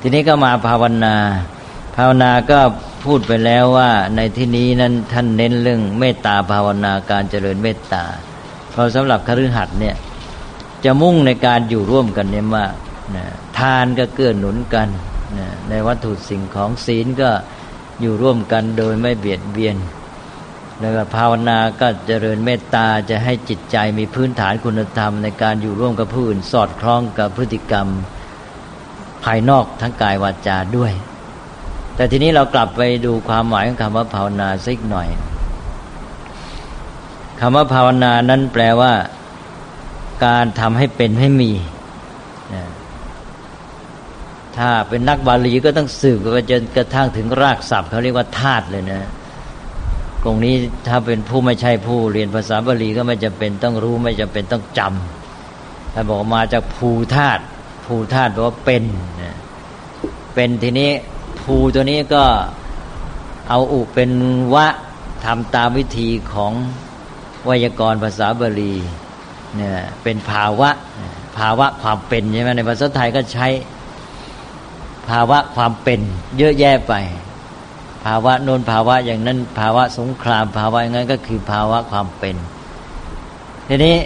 ทีนี้ก็มาภาวนา ภาวนาก็พูดไปแล้วว่าในที่นี้นั้นท่านเน้นเรื่องเมตตาภาวนาการเจริญเมตตา เพราะสำหรับคฤหัสถ์เนี่ยจะมุ่งในการอยู่ร่วมกันเนี่ยมากนะทานก็เกื้อหนุนกันนะในวัตถุสิ่งของศีลก็อยู่ร่วมกันโดยไม่เบียดเบียน แล้วก็ภาวนาก็เจริญเมตตาจะให้จิตใจมีพื้นฐานคุณธรรม ในการอยู่ร่วมกับผู้อื่นสอดคล้องกับพฤติกรรม ภายนอกทั้งกายวาจาด้วย แต่ทีนี้เรากลับไปดูความหมายของคำว่าภาวนาสักหน่อยคำว่าภาวนานั้นแปลว่า การทำให้เป็นให้มี ถ้าเป็นนักบาลีก็ต้องสืบไปจนกระทั่งถึงรากศัพท์เขาเรียกว่าธาตุเลยนะตรงนี้ถ้าเป็นผู้ไม่ใช่ผู้เรียนภาษาบาลีก็ไม่จำเป็นต้องรู้ไม่จำเป็นต้องจำถ้าบอกมาจากภูธาตุ ภูธาตุแปลว่าเป็นเป็นทีนี้ภูตัวนี้ก็เอาอุเป็นวะทำตามวิธีของไวยากรณ์ภาษาบาลีเนี่ยเป็นภาวะ ภาวะความเป็นใช่ไหมในภาษาไทยก็ใช้ภาวะความเป็นเยอะแยะไป ภาวะโน้นภาวะอย่างนั้น ภาวะสงคราม ภาวะอย่างนั้นก็คือภาวะความเป็น ทีนี้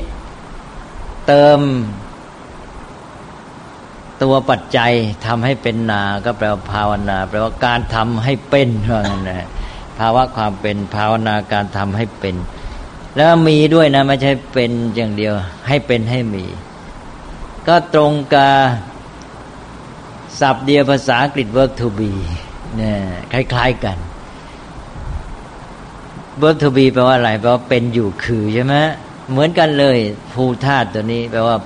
เติม ตัวปัจจัยทำให้เป็นนา ก็แปลว่าภาวนา แปลว่าการทำให้เป็นว่างั้นนะภาวะความเป็นภาวนาการทำให้เป็น แล้วมีด้วยนะไม่ใช่เป็นอย่างเดียว ให้เป็นให้มี ก็ตรงกับศัพท์เดียวภาษาอังกฤษ work to be เนี่ยคล้าย ๆกัน work to be แปลว่าอะไรแปลว่าเป็นอยู่คือใช่ไหมเหมือนกันเลยภูธาตุตัวนี้ แปลว่า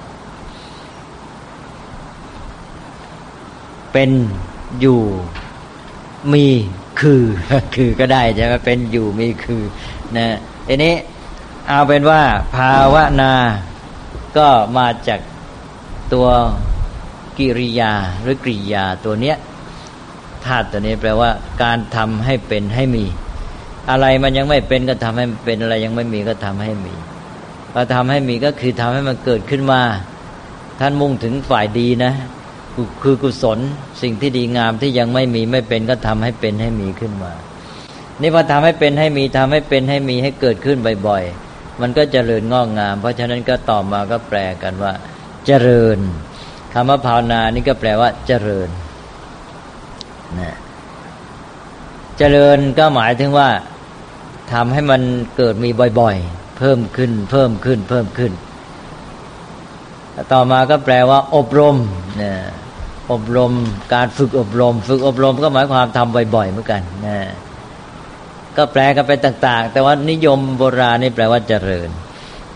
เป็นอยู่มีคือคือก็ได้ใช่ไหมเป็นอยู่มีคือนะทีนี้เอาเป็นว่า ภาวนาก็มาจากตัวกิริยาหรือกริยาตัวเนี้ยธาตุตัวนี้แปลว่า การทำให้เป็นให้มี อะไรมันยังไม่เป็นก็ทำให้เป็นอะไรยังไม่มีก็ทำให้มีพอทำให้มีก็คือทำให้มันเกิดขึ้นมา ท่านมุ่งถึงฝ่ายดีนะ คือกุศลสิ่งที่ดีงามที่ยังไม่มีไม่เป็นก็ทำให้เป็นให้มีขึ้นมา นี่พอทำให้เป็นให้มีทำให้เป็นให้มีให้เกิดขึ้นบ่อยๆ มันก็เจริญงอกงาม เพราะฉะนั้นก็ต่อมาก็แปลกันว่า เจริญคำว่าภาวนานี่ก็แปลว่า เจริญนะเจริญก็หมายถึงว่าทำให้มันเกิดมีบ่อยๆ เพิ่มขึ้น เพิ่มขึ้น เพิ่มขึ้น ต่อมาก็แปลว่า อบรมนะ อบรม การฝึกอบรม ฝึกอบรมก็หมายความทำบ่อยๆเหมือนกันนะก็แปลกันไปต่าง ๆ แต่ว่านิยมโบราณนี่แปลว่าเจริญ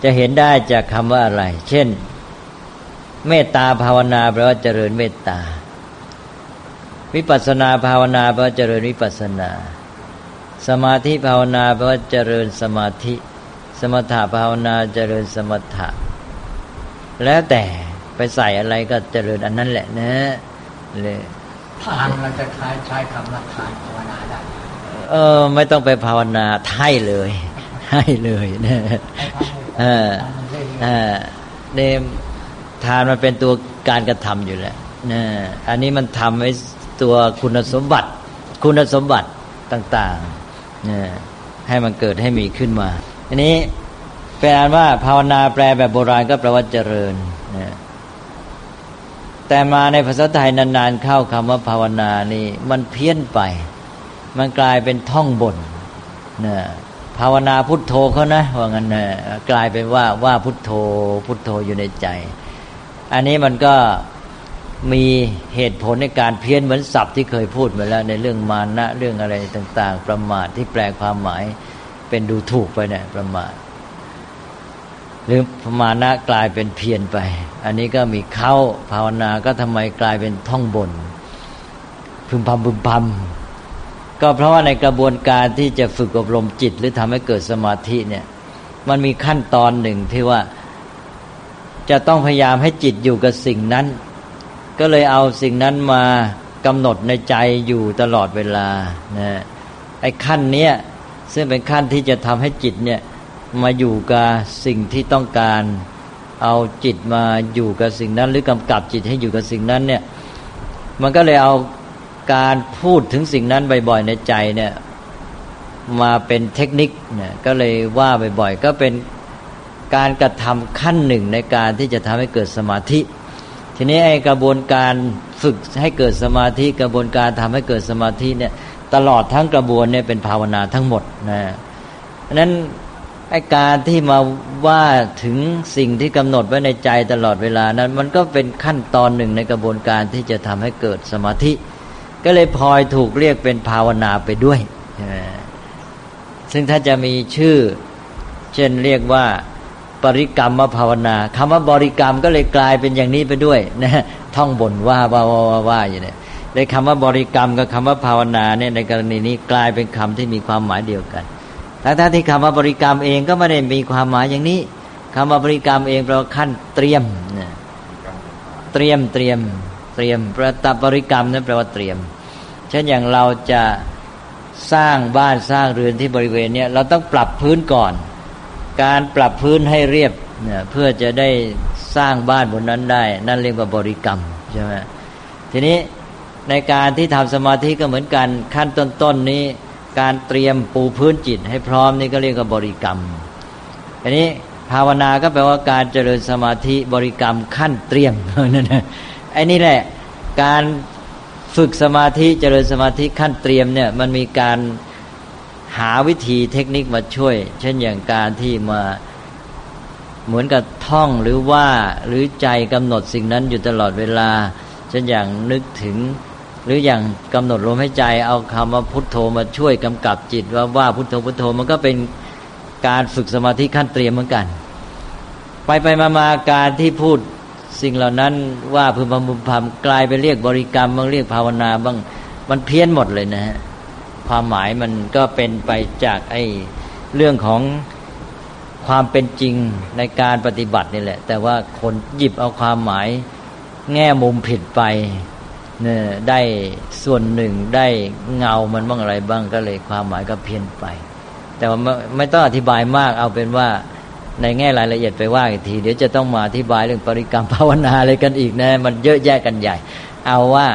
จะเห็นได้จากคำว่าอะไร เช่น เมตตาภาวนาแปลว่าเจริญเมตตา วิปัสนาภาวนาแปลว่าเจริญวิปัสนา สมาธิภาวนาแปลว่าเจริญสมาธิ สมถะภาวนาเจริญสมถะ แล้วแต่ ไปใส่อะไรก็เจริญอันนั้นแหละนะเลยทานเราจะใช้ใช้คำว่าทานภาวนาได้เออ ไม่ต้องไปภาวนาให้เลย ให้เลยนะเออเออเนี่ยทานมันเป็นตัวการกระทำอยู่แล้วนะอันนี้มันทำให้ตัวคุณสมบัติ คุณสมบัติต่างๆนะให้มันเกิดให้มีขึ้นมา อันนี้แปลว่าภาวนาแปลแบบโบราณก็แปลว่าเจริญนะ แต่มาในภาษาไทยนานๆเข้าคำว่าภาวนานี่ มันเพี้ยนไป มันกลายเป็นท่องบนนะภาวนาพุทโธเขานะว่างั้นนะกลายเป็นว่าว่าพุทโธพุทโธอยู่ในใจ อันนี้มันก็มีเหตุผลในการเพี้ยนเหมือนศัพท์ที่เคยพูดมาแล้วในเรื่องมานะเรื่องอะไรต่าง ๆ ประมาทที่แปลความหมายเป็นดูถูกไปเนี่ยประมาท หรือมานะกลายเป็นเพียนไป อันนี้ก็มีเข้าภาวนาก็ทำไมกลายเป็นท่องบนพึมพำพึมพำก็เพราะว่าในกระบวนการที่จะฝึกอบรมจิต หรือทำให้เกิดสมาธิเนี่ย มันมีขั้นตอนหนึ่งที่ว่าจะต้องพยายามให้จิตอยู่กับสิ่งนั้น ก็เลยเอาสิ่งนั้นมากำหนดในใจอยู่ตลอดเวลานะไอ้ขั้นเนี้ยซึ่งเป็นขั้นที่จะทำให้จิตเนี่ย มาอยู่กับสิ่งที่ต้องการ เอาจิตมาอยู่กับสิ่งนั้น หรือกำกับจิตให้อยู่กับสิ่งนั้นเนี่ยมันก็เลยเอาการพูดถึงสิ่งนั้นบ่อยๆในใจเนี่ยมาเป็นเทคนิคเนี่ยก็เลยว่าบ่อยๆก็เป็นการกระทำขั้นหนึ่งในการที่จะทำให้เกิดสมาธิ ทีนี้ไอ้กระบวนการฝึกให้เกิดสมาธิกระบวนการทำให้เกิดสมาธิเนี่ยตลอดทั้งกระบวนเนี่ยเป็นภาวนาทั้งหมดนะะนั้น ไอการที่มาว่าถึงสิ่งที่กำหนดไว้ในใจตลอดเวลานั้น มันก็เป็นขั้นตอนหนึ่งในกระบวนการที่จะทำให้เกิดสมาธิ ก็เลยพลอยถูกเรียกเป็นภาวนาไปด้วย ซึ่งถ้าจะมีชื่อ เช่นเรียกว่าปริกรรมภาวนาคำว่าบริกรรมก็เลยกลายเป็นอย่างนี้ไปด้วยนะท่องบ่นว่าว่าว่าว่าอย่างนี้ในคำว่าบริกรรมกับคำว่าภาวนาเนี่ยในกรณีนี้กลายเป็นคำที่มีความหมายเดียวกัน ทั้งทที่คำว่าบริกรรมเองก็ไม่ได้มีความหมายอย่างนี้คำว่าบริกรรมเองแปลว่าขั้นเตรียมเนี่ยเตรียมเตรียมเตรียมประตับบริกรรมนั้นแปลว่าเตรียม เช่นอย่างเราจะสร้างบ้านสร้างเรือนที่บริเวณเนี้ยเราต้องปรับพื้นก่อน การปรับพื้นให้เรียบเนี่ยเพื่อจะได้สร้างบ้านบนนั้นได้ นั่นเรียกว่าบริกรรมใช่ไหมทีนี้ในการที่ทำสมาธิก็เหมือนกันขั้นต้นๆนนี้ การเตรียมปูพื้นจิตให้พร้อมนี่ก็เรียกว่าบริกรรมอันนี้ภาวนาก็แปลว่าการเจริญสมาธิบริกรรมขั้นเตรียมนั่นนะไอ้นี่แหละการฝึกสมาธิเจริญสมาธิขั้นเตรียมเนี่ยมันมีการหาวิธีเทคนิคมาช่วย เช่นอย่างการที่มาเหมือนกับท่องหรือว่าหรือใจกำหนดสิ่งนั้นอยู่ตลอดเวลา เช่นอย่างนึกถึง หรืออย่างกำหนดลมหายใจเอาคำว่าพุทโธมาช่วยกำกับจิตว่าว่าพุทโธพุทโธมันก็เป็นการฝึกสมาธิขั้นเตรียมเหมือนกัน ไปไปมามาการที่พูดสิ่งเหล่านั้นว่าพึมพำพึมพำกลายไปเรียกบริกรรมบางเรียกภาวนาบ้างมันเพี้ยนหมดเลยนะฮะความหมายมันก็เป็นไปจากไอ้เรื่องของความเป็นจริงในการปฏิบัตินี่แหละ แต่ว่าคนหยิบเอาความหมายแง่มุมผิดไป เนี่ยได้ส่วนหนึ่งได้เงามันบ้างอะไรบ้างก็เลยความหมายก็เพี้ยนไป แต่ว่าไม่ต้องอธิบายมากเอาเป็นว่าในแง่รายละเอียดไปว่าอีกที เดี๋ยวจะต้องมาอธิบายเรื่องปริกรรมภาวนาอะไรกันอีกนะ มันเยอะแยะกันใหญ่ เอาว่า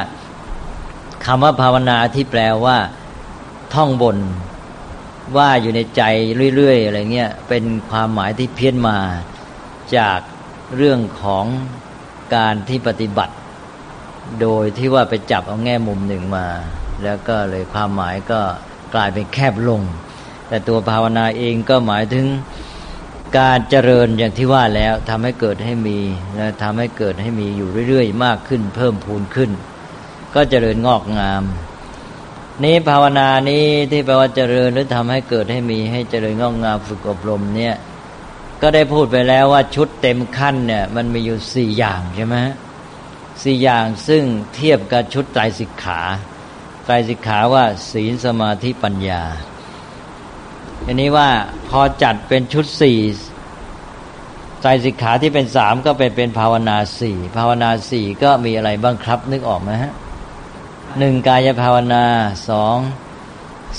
คำว่าภาวนาที่แปลว่า ท่องบนว่าอยู่ในใจเรื่อยๆอะไรเงี้ยเป็นความหมายที่เพี้ยนมาจากเรื่องของการที่ปฏิบัติ โดยที่ว่าไปจับเอาแง่มุมหนึ่งมา แล้วก็เลยความหมายก็กลายเป็นแคบลง แต่ตัวภาวนาเองก็หมายถึงการเจริญอย่างที่ว่าแล้วทำให้เกิดให้มีและทำให้เกิดให้มีอยู่เรื่อยๆ มากขึ้น เพิ่มพูนขึ้น ก็เจริญงอกงาม นี้ภาวนานี้ที่แปลว่าเจริญหรือทำให้เกิดให้มีให้เจริญงอกงามฝึกอบรมเนี่ยก็ได้พูดไปแล้วว่าชุดเต็มขั้นเนี่ยมันมีอยู่สี่อย่างใช่ไหม สี่อย่างซึ่งเทียบกับชุดไตรสิกขาไตรสิกขาว่า ศีลสมาธิปัญญาอันนี้ว่าพอจัดเป็นชุดสี่ไตรสิกขาที่เป็นสามก็ไปเป็นภาวนาสี่ภาวนาสี่ก็มีอะไรบ้างครับนึกออกไหมฮะหนึ่งกายภาวนาสอง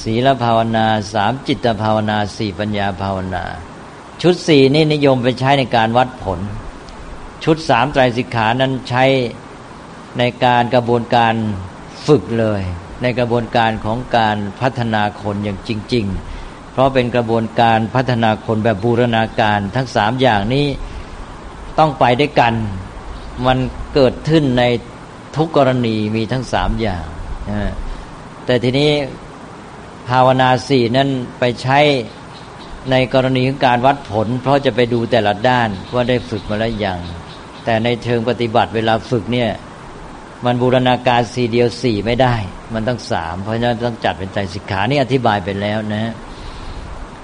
ศีลภาวนาสามจิตภาวนาสี่ปัญญาภาวนา ชุดสี่นี่นิยมไปใช้ในการวัดผล ชุดสามไตรสิกขานั้นใช้ ในการกระบวนการฝึกเลย ในกระบวนการของการพัฒนาคนอย่างจริง ๆ เพราะเป็นกระบวนการพัฒนาคนแบบบูรณาการทั้งสามอย่างนี้ต้องไปด้วยกัน มันเกิดขึ้นในทุกกรณีมีทั้งสามอย่าง แต่ทีนี้ภาวนาสี่นั้นไปใช้ในกรณีของการวัดผล เพราะจะไปดูแต่ละด้านว่าได้ฝึกมาแล้วอย่าง แต่ในเชิงปฏิบัติเวลาฝึกเนี่ย มันบูรณาการสี่เดียวสี่ไม่ได้ มันต้องสามเพราะฉะนั้นต้องจัดเป็นใจสิกขานี่อธิบายไปแล้วนะ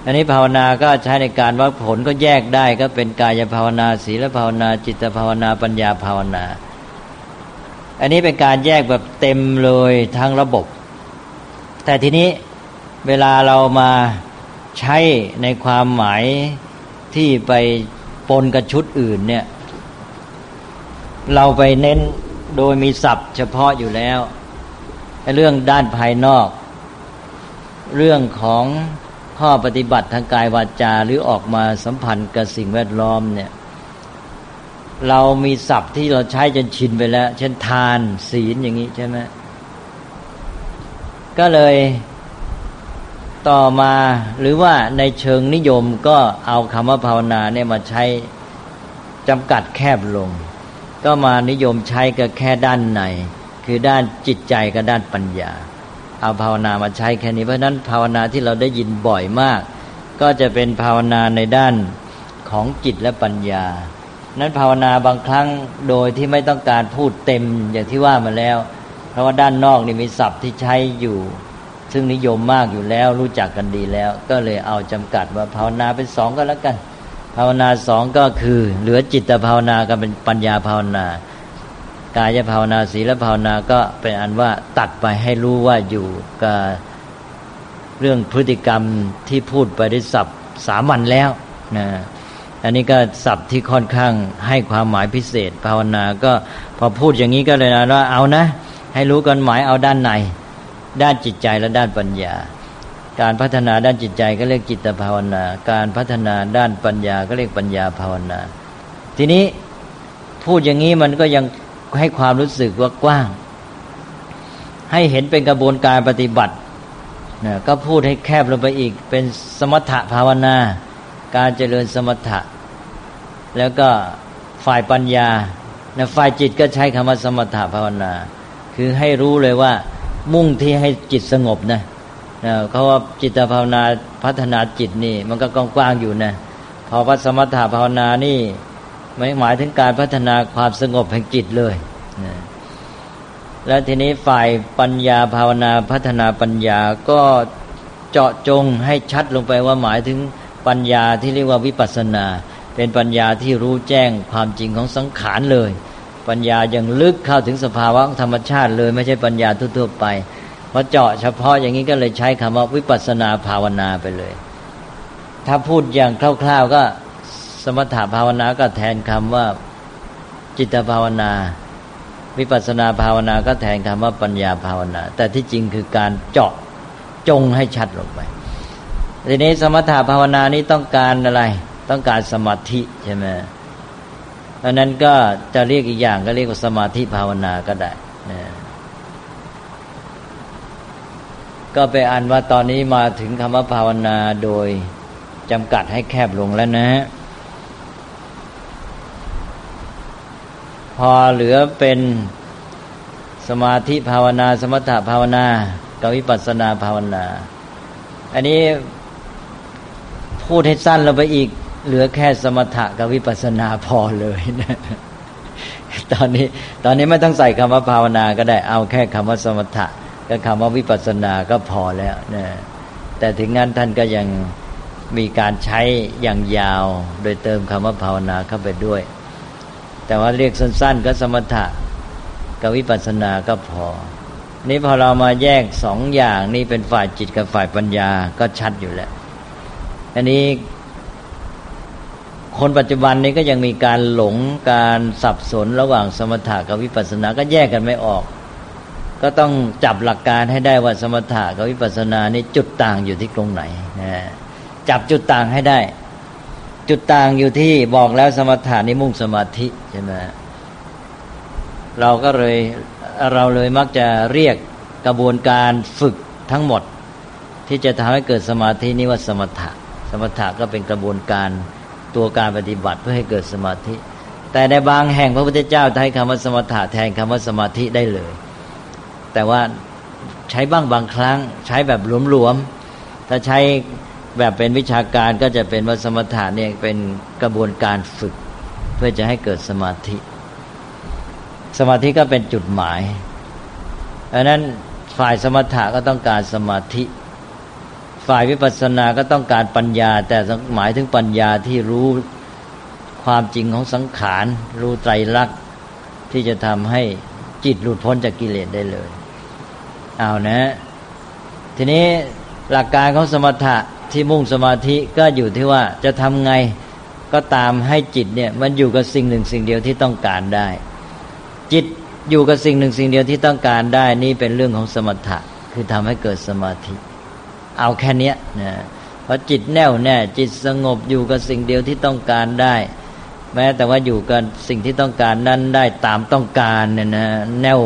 อันนี้ภาวนาก็ใช้ในการวัดผลก็แยกได้ก็เป็นกายภาวนาศีลภาวนา จิตภาวนาปัญญาภาวนา อันนี้เป็นการแยกแบบเต็มเลยทั้งระบบ แต่ทีนี้เวลาเรามาใช้ในความหมายที่ไปปนกับชุดอื่นเนี่ย เราไปเน้น โดยมีศัพท์เฉพาะอยู่แล้วเรื่องด้านภายนอก เรื่องของข้อปฏิบัติทางกายวาจาหรือออกมาสัมพันธ์กับสิ่งแวดล้อมเนี่ย เรามีศัพท์ที่เราใช้จนชินไปแล้ว เช่นทานศีลอย่างนี้ใช่ไหมก็เลยต่อมาหรือว่าในเชิงนิยมก็เอาคำว่าภาวนาเนี่ยมาใช้จำกัดแคบลง ก็มานิยมใช้ก็แค่ด้านในคือด้านจิตใจกับด้านปัญญา เอาภาวนามาใช้แค่นี้เพราะนั้นภาวนาที่เราได้ยินบ่อยมาก ก็จะเป็นภาวนาในด้านของจิตและปัญญา นั้นภาวนาบางครั้งโดยที่ไม่ต้องการพูดเต็มอย่างที่ว่ามาแล้ว เพราะว่าด้านนอกนี่มีศัพท์ที่ใช้อยู่ ซึ่งนิยมมากอยู่แล้วรู้จักกันดีแล้ว ก็เลยเอาจำกัดว่าภาวนาเป็นสองก็แล้วกัน ภาวนาสองก็คือ เหลือจิตภาวนากับเป็นปัญญาภาวนากายภาวนาศีลภาวนาก็เป็นอันว่าตัดไปให้รู้ว่าอยู่กับเรื่องพฤติกรรมที่พูดไปได้สับสามัญแล้วนะอันนี้ก็สับที่ค่อนข้างให้ความหมายพิเศษ ภาวนาก็พอพูดอย่างนี้ก็เลยนะว่าเอานะ ให้รู้กันหมายเอาด้านใน ด้านจิตใจและด้านปัญญา การพัฒนาด้านจิตใจก็เรียกจิตภาวนา การพัฒนาด้านปัญญาก็เรียกปัญญาภาวนา ทีนี้พูดอย่างนี้มันก็ยังให้ความรู้สึกว่ากว้าง ให้เห็นเป็นกระบวนการปฏิบัตินะก็พูดให้แคบลงไปอีก เป็นสมถะภาวนา การเจริญสมถะ แล้วก็ฝ่ายปัญญานะฝ่ายจิตก็ใช้คำว่าสมถะภาวนา คือให้รู้เลยว่ามุ่งที่ให้จิตสงบนะนะ เขาว่าจิตภาวนาพัฒนาจิตนี่ มันก็กว้างๆอยู่นะพอว่าสมถะภาวนานี่ไม่หมายถึงการพัฒนาความสงบแห่งจิตเลยนะแล้วทีนี้ฝ่ายปัญญาภาวนาพัฒนาปัญญาก็เจาะจงให้ชัดลงไปว่าหมายถึงปัญญาที่เรียกว่าวิปัสนา เป็นปัญญาที่รู้แจ้งความจริงของสังขารเลย ปัญญาอย่างลึกเข้าถึงสภาวะธรรมชาติเลย ไม่ใช่ปัญญาทั่วๆไป พอเจาะเฉพาะอย่างนี้ก็เลยใช้คำว่าวิปัสนาภาวนาไปเลย ถ้าพูดอย่างคร่าว ๆก็สมถภาวนาก็แทนคำว่าจิตภาวนา วิปัสนาภาวนาก็แทนคำว่าปัญญาภาวนา แต่ที่จริงคือการเจาะจงให้ชัดลงไปทีนี้สมถภาวนานี้ต้องการอะไร ต้องการสมาธิใช่ไหมเพราะนั้นก็จะเรียกอีกอย่างก็เรียกว่าสมาธิภาวนาก็ได้นะ ก็ไปอ่านว่าตอนนี้มาถึงคำว่าภาวนาโดยจำกัดให้แคบลงแล้วนะ พอเหลือเป็นสมาธิภาวนา สมถะภาวนากับวิปัสสนาภาวนา อันนี้พูดให้สั้นเราไปอีก เหลือแค่สมถะกับวิปัสสนาพอเลยนะตอนนี้ ตอนนี้ไม่ต้องใส่คำว่าภาวนาก็ได้ เอาแค่คำว่าสมถะ กับคำว่าวิปัสสนาก็พอแล้วนะแต่ถึงงั้นท่านก็ยังมีการใช้อย่างยาว โดยเติมคำว่าภาวนาเข้าไปด้วย แต่ว่าเรียกสั้น ๆ ก็สมถะกับวิปัสสนาก็พอ นี่พอเรามาแยกสองอย่างนี่เป็นฝ่ายจิตกับฝ่ายปัญญาก็ชัดอยู่แล้ว อันนี้คนปัจจุบันนี้ก็ยังมีการหลงการสับสนระหว่างสมถะกับวิปัสสนาก็แยกกันไม่ออก ก็ต้องจับหลักการให้ได้ว่าสมถะกับวิปัสสนานี่จุดต่างอยู่ที่ตรงไหนนะจับจุดต่างให้ได้ จุดต่างอยู่ที่บอกแล้วสมถะนี่มุ่งสมาธิใช่ไหมเราก็เลยเราเลยมักจะเรียกกระบวนการฝึกทั้งหมด ที่จะทำให้เกิดสมาธินี่ว่าสมถะ สมถะก็เป็นกระบวนการตัวการปฏิบัติเพื่อให้เกิดสมาธิ แต่ในบางแห่งพระพุทธเจ้าใช้คำว่าสมถะแทนคำว่าสมาธิได้เลย แต่ว่าใช้บ้างบางครั้ง ใช้แบบหลวมๆถ้าใช้แบบเป็นวิชาการก็จะเป็นว่าสมถะเนี่ยเป็นกระบวนการฝึก เพื่อจะให้เกิดสมาธิ สมาธิก็เป็นจุดหมายดังนั้นฝ่ายสมถะก็ต้องการสมาธิ ฝ่ายวิปัสสนาก็ต้องการปัญญา แต่หมายถึงปัญญาที่รู้ความจริงของสังขาร รู้ไตรลักษณ์ที่จะทำให้จิตหลุดพ้นจากกิเลสได้เลย เอานะ ทีนี้หลักการของสมถะที่มุ่งสมาธิก็อยู่ที่ว่าจะทำไงก็ตามให้จิตเนี่ยมันอยู่กับสิ่งหนึ่งสิ่งเดียวที่ต้องการได้ จิตอยู่กับสิ่งหนึ่งสิ่งเดียวที่ต้องการได้นี่เป็นเรื่องของสมถะคือทำให้เกิดสมาธิ เอาแค่นี้นะเพอจิตแน่วแน่จิตสงบอยู่กับสิ่งเดียวที่ต้องการได้ แม้แต่ว่าอยู่กันสิ่งที่ต้องการนั้นได้ตามต้องการเนี่ยนะแน่ว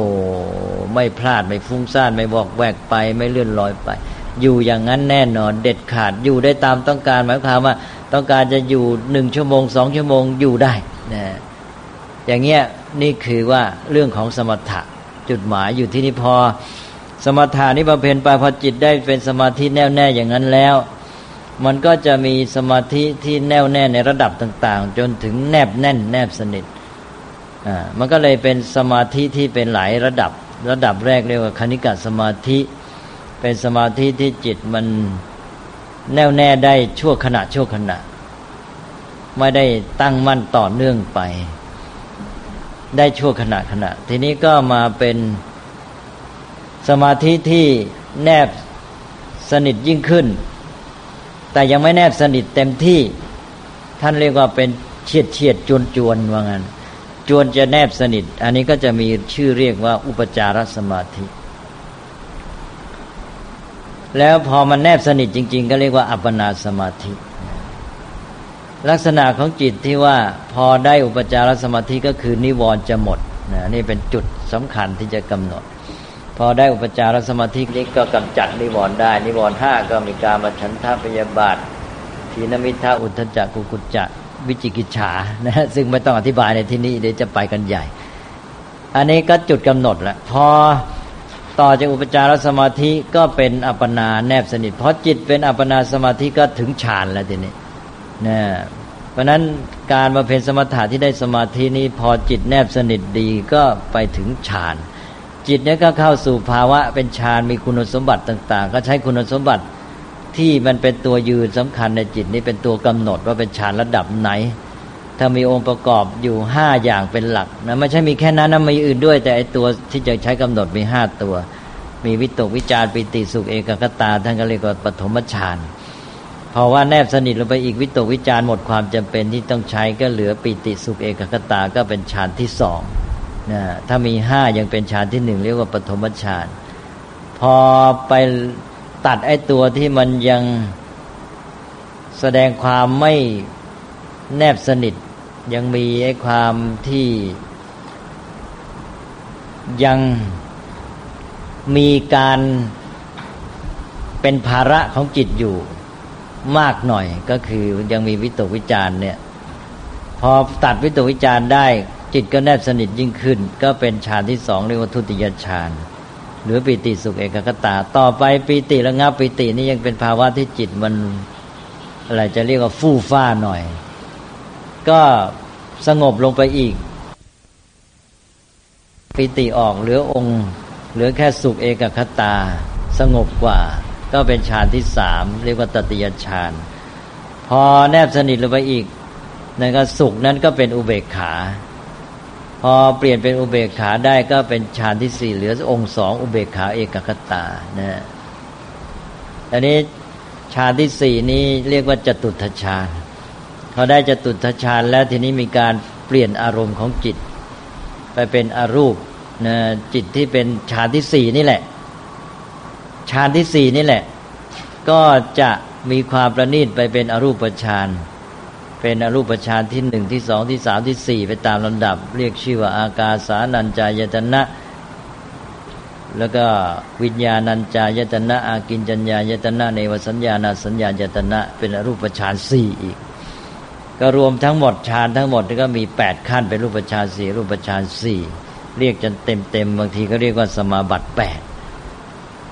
ไม่พลาดไม่ฟุ้งซ่านไม่บอกแวกไปไม่เลื่อนลอยไป อยู่อย่างนั้นแน่นอนเด็ดขาดอยู่ได้ตามต้องการหมายความว่า ต้องการจะอยู่หนึ่งชั่วโมงสองชั่วโมงอยู่ได้นะอย่างเงี้ยนี่คือว่าเรื่องของสมถะจุดหมายอยู่ที่นี่พอ สมถานี่บำเพ็ญไปพอจิตได้เป็นสมาธิแน่วแน่อย่างนั้นแล้ว มันก็จะมีสมาธิที่แน่วแน่ในระดับต่าง ๆ จนถึงแนบแน่น แนบสนิทอ่ามันก็เลยเป็นสมาธิที่เป็นหลายระดับ ระดับแรกเรียกว่าคณิกะสมาธิ เป็นสมาธิที่จิตมันแน่วแน่ได้ชั่วขณะชั่วขณะ ไม่ได้ตั้งมั่นต่อเนื่องไป ได้ชั่วขณะขณะ ทีนี้ก็มาเป็นสมาธิที่แนบสนิทยิ่งขึ้น แต่ยังไม่แนบสนิทเต็มที่ ท่านเรียกว่าเป็นเฉียดเฉียดจวนจวนว่างั้นจวนจะแนบสนิท อันนี้ก็จะมีชื่อเรียกว่า อุปจารสมาธิ แล้วพอมันแนบสนิทจริง ๆ ก็เรียกว่า อัปปนาสมาธิ ลักษณะของจิตที่ว่าพอได้อุปจารสมาธิก็คือนิวรณ์จะหมดนะนี่เป็นจุดสำคัญที่จะกำหนด พอได้อุปจารสมาธินี้ก็กำจัดนิวรณ์ได้ นิวรณ์ห้าก็มีการมาฉันทะพยาบาททีนมิทะอุทธจักกุกุจจะวิจิกิจฉานะซึ่งไม่ต้องอธิบายในที่นี้เดี๋ยวจะไปกันใหญ่ อันนี้ก็จุดกำหนดละพอต่อจากอุปจารสมาธิก็เป็นอัปปนาแนบสนิทเพราะจิตเป็นอัปปนาสมาธิก็ถึงฌานแล้วทีนี้นะเพราะนั้นการมาเป็นสมถะที่ได้สมาธินี้พอจิตแนบสนิทดีก็ไปถึงฌาน จิตนี้ก็เข้าสู่ภาวะเป็นฌานมีคุณสมบัติต่าง ๆ ก็ใช้คุณสมบัติที่มันเป็นตัวยืนสำคัญในจิตนี้เป็นตัวกำหนดว่าเป็นฌานระดับไหน ถ้ามีองค์ประกอบอยู่ห้าอย่างเป็นหลักนะไม่ใช่มีแค่นั้นนะมีอื่นด้วย แต่ไอตัวที่จะใช้กำหนดมีห้าตัว มีวิตกวิจารปิติสุขเอกคตาท่านก็เรียกว่าปฐมฌานพอว่าแนบสนิทลงไปอีกวิตกวิจารหมดความจำเป็นที่ต้องใช้ก็เหลือปิติสุขเอกคตาก็เป็นฌานที่สอง นะถ้ามีห้ายังเป็นฌานที่หนึ่งเรียกว่าปฐมฌานพอไปตัดไอ้ตัวที่มันยังแสดงความไม่แนบสนิท ยังมีไอ้ความที่ยังมีการเป็นภาระของจิตอยู่มากหน่อยก็คือยังมีวิตกวิจารเนี่ย พอตัดวิตกวิจารได้ จิตก็แนบสนิทยิ่งขึ้น ก็เป็นฌานที่สองเรียกว่าทุติยฌานหรือปิติสุขเอกคตา ต่อไปปิติระงับปิตินี่ยังเป็นภาวะที่จิตมันอะไรจะเรียกว่าฟู่ฟ้าหน่อย ก็สงบลงไปอีก ปิติออกเหลือองค์ เหลือแค่สุขเอกคตา สงบกว่า ก็เป็นฌานที่สามเรียกว่าตติยฌานพอแนบสนิทลงไปอีกนั่นก็สุขนั้นก็เป็นอุเบกขา พอเปลี่ยนเป็นอุเบกขาได้ก็เป็นฌานที่สี่เหลือองค์สองอุเบกขาเอกคตานะอันนี้ฌานที่สี่นี้เรียกว่าจตุทฌานพอได้จตุทฌานแล้วทีนี้มีการเปลี่ยนอารมณ์ของจิต ไปเป็นอรูปนะจิตที่เป็นฌานที่สี่นี่แหละฌานที่สี่นี่แหละ ก็จะมีความประณีตไปเป็นอรูปฌาน เป็นอรูปฌานที่หนึ่งที่สองที่สามที่สี่ไปตามลำดับ เรียกชื่อว่าอากาสานัญจายตนะแล้วก็วิญญาณัญจายตนะ อากินจัญญายตนะในวสัญญาณสัญญายตนะ เป็นอรูปฌานสี่อีก ก็รวมทั้งหมดฌานทั้งหมดก็มีแปดขั้นเป็นรูปฌานสี่รูปฌานสี่เรียกจนเต็มเต็มบางทีก็เรียกว่าสมาบัติแปด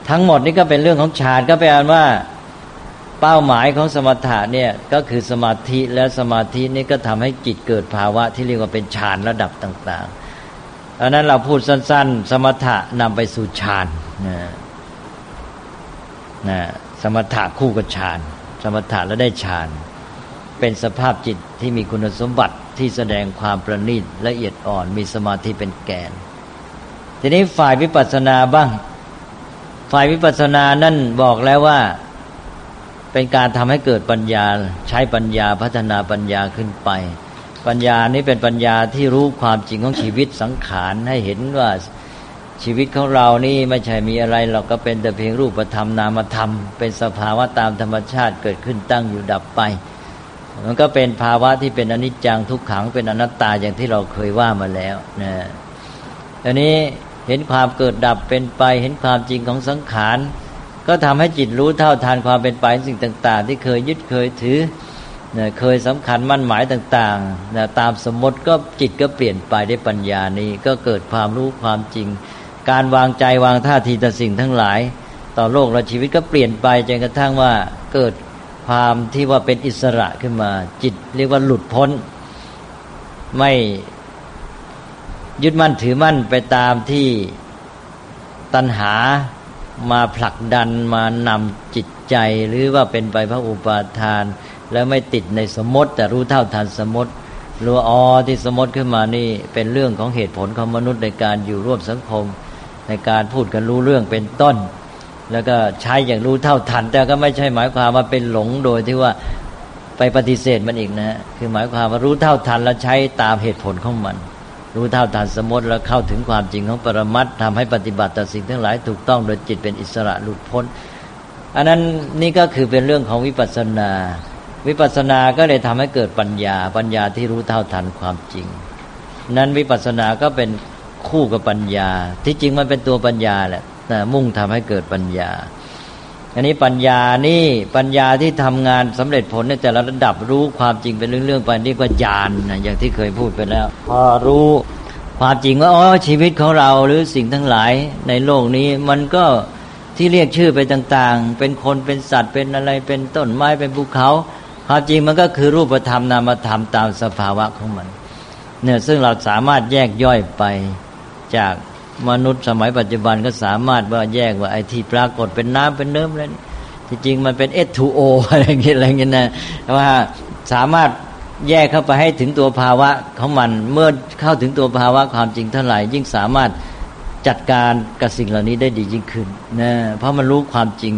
ทั้งหมดนี่ก็เป็นเรื่องของฌานก็แปลว่า เป้าหมายของสมถะเนี่ยก็คือสมาธิและสมาธินี่ก็ทำให้จิตเกิดภาวะที่เรียกว่าเป็นฌานระดับต่างๆดังนั้นเราพูดสั้น ๆ สมถะนำไปสู่ฌานนะนะสมถะคู่กับฌานสมถะแล้วได้ฌานเป็นสภาพจิตที่มีคุณสมบัติที่แสดงความประณีตละเอียดอ่อน มีสมาธิเป็นแกน ทีนี้ฝ่ายวิปัสสนาบ้าง ฝ่ายวิปัสสนานั่นบอกแล้วว่า เป็นการทำให้เกิดปัญญาใช้ปัญญาพัฒนาปัญญาขึ้นไป ปัญญานี้เป็นปัญญาที่รู้ความจริงของชีวิตสังขารให้เห็นว่าชีวิตของเรานี่ไม่ใช่มีอะไรเราก็เป็นแต่เพียงรูปธรรมนามธรรม เป็นสภาวะตามธรรมชาติเกิดขึ้นตั้งอยู่ดับไป มันก็เป็นภาวะที่เป็นอนิจจังทุกขังเป็นอนัตตาอย่างที่เราเคยว่ามาแล้วนะอันนี้เห็นความเกิดดับเป็นไป เห็นความจริงของสังขาร ก็ทำให้จิตรู้เท่าทานความเป็นไปสิ่งต่าง ๆ ที่เคยยึดเคยถือนะเคยสำคัญมั่นหมายต่างๆนะตามสมมติก็จิตก็เปลี่ยนไปได้ปัญญานี้ ก็เกิดความรู้ความจริง การวางใจวางท่าทีต่อสิ่งทั้งหลาย ต่อโลกและชีวิตก็เปลี่ยนไปจนกระทั่งว่าเกิดความที่ว่าเป็นอิสระขึ้นมา จิตเรียกว่าหลุดพ้น ไม่ยึดมั่นถือมั่นไปตามที่ตัณหา มาผลักดันมานำจิตใจหรือว่าเป็นไปพระอุปาทาน แล้วไม่ติดในสมมติ แต่รู้เท่าทันสมมติรู้อ๋อที่สมมติขึ้นมานี่เป็นเรื่องของเหตุผลของมนุษย์ในการอยู่ร่วมสังคม ในการพูดกันรู้เรื่องเป็นต้น แล้วก็ใช้อย่างรู้เท่าทัน แต่ก็ไม่ใช่หมายความว่าเป็นหลงโดยที่ว่าไปปฏิเสธมันอีกนะคือหมายความว่ารู้เท่าทันแล้วใช้ตามเหตุผลของมัน รู้เท่าทันสมมติแล้วเข้าถึงความจริงของปรมัตทำให้ปฏิบัติต่อสิ่งทั้งหลายถูกต้องโดยจิตเป็นอิสระหลุดพ้น อันนั้นนี่ก็คือเป็นเรื่องของวิปัสสนา วิปัสสนาก็เลยทำให้เกิดปัญญา ปัญญาที่รู้เท่าทันความจริง นั้นวิปัสสนาก็เป็นคู่กับปัญญา ที่จริงมันเป็นตัวปัญญาแหละแต่มุ่งทำให้เกิดปัญญา อันนี้ปัญญานี่ปัญญาที่ทำงานสำเร็จผลในแต่ละระดับรู้ความจริงเป็นเรื่องๆไปนี่ก็ญาณนะอย่างที่เคยพูดไปแล้ว พอรู้ความจริงว่าอ๋อชีวิตของเราหรือสิ่งทั้งหลายในโลกนี้มันก็ที่เรียกชื่อไปต่างๆ เป็นคนเป็นสัตว์เป็นอะไรเป็นต้นไม้เป็นภูเขา ความจริงมันก็คือรูปธรรมนามธรรมตามสภาวะของมัน เนี่ยซึ่งเราสามารถแยกย่อยไปจาก มนุษย์สมัยปัจจุบันก็สามารถว่าแยกว่าไอ้ที่ปรากฏเป็นน้ำเป็นเนื้อแล้วที่จริงมันเป็น H2O อะไรอย่างเงี้ยอะไรเงี้ยนะว่าสามารถแยกเข้าไปให้ถึงตัวภาวะของมันเมื่อเข้าถึงตัวภาวะความจริงเท่าไหร่ยิ่งสามารถจัดการกับสิ่งเหล่านี้ได้ดียิ่งขึ้นนะเพราะมันรู้ความจริง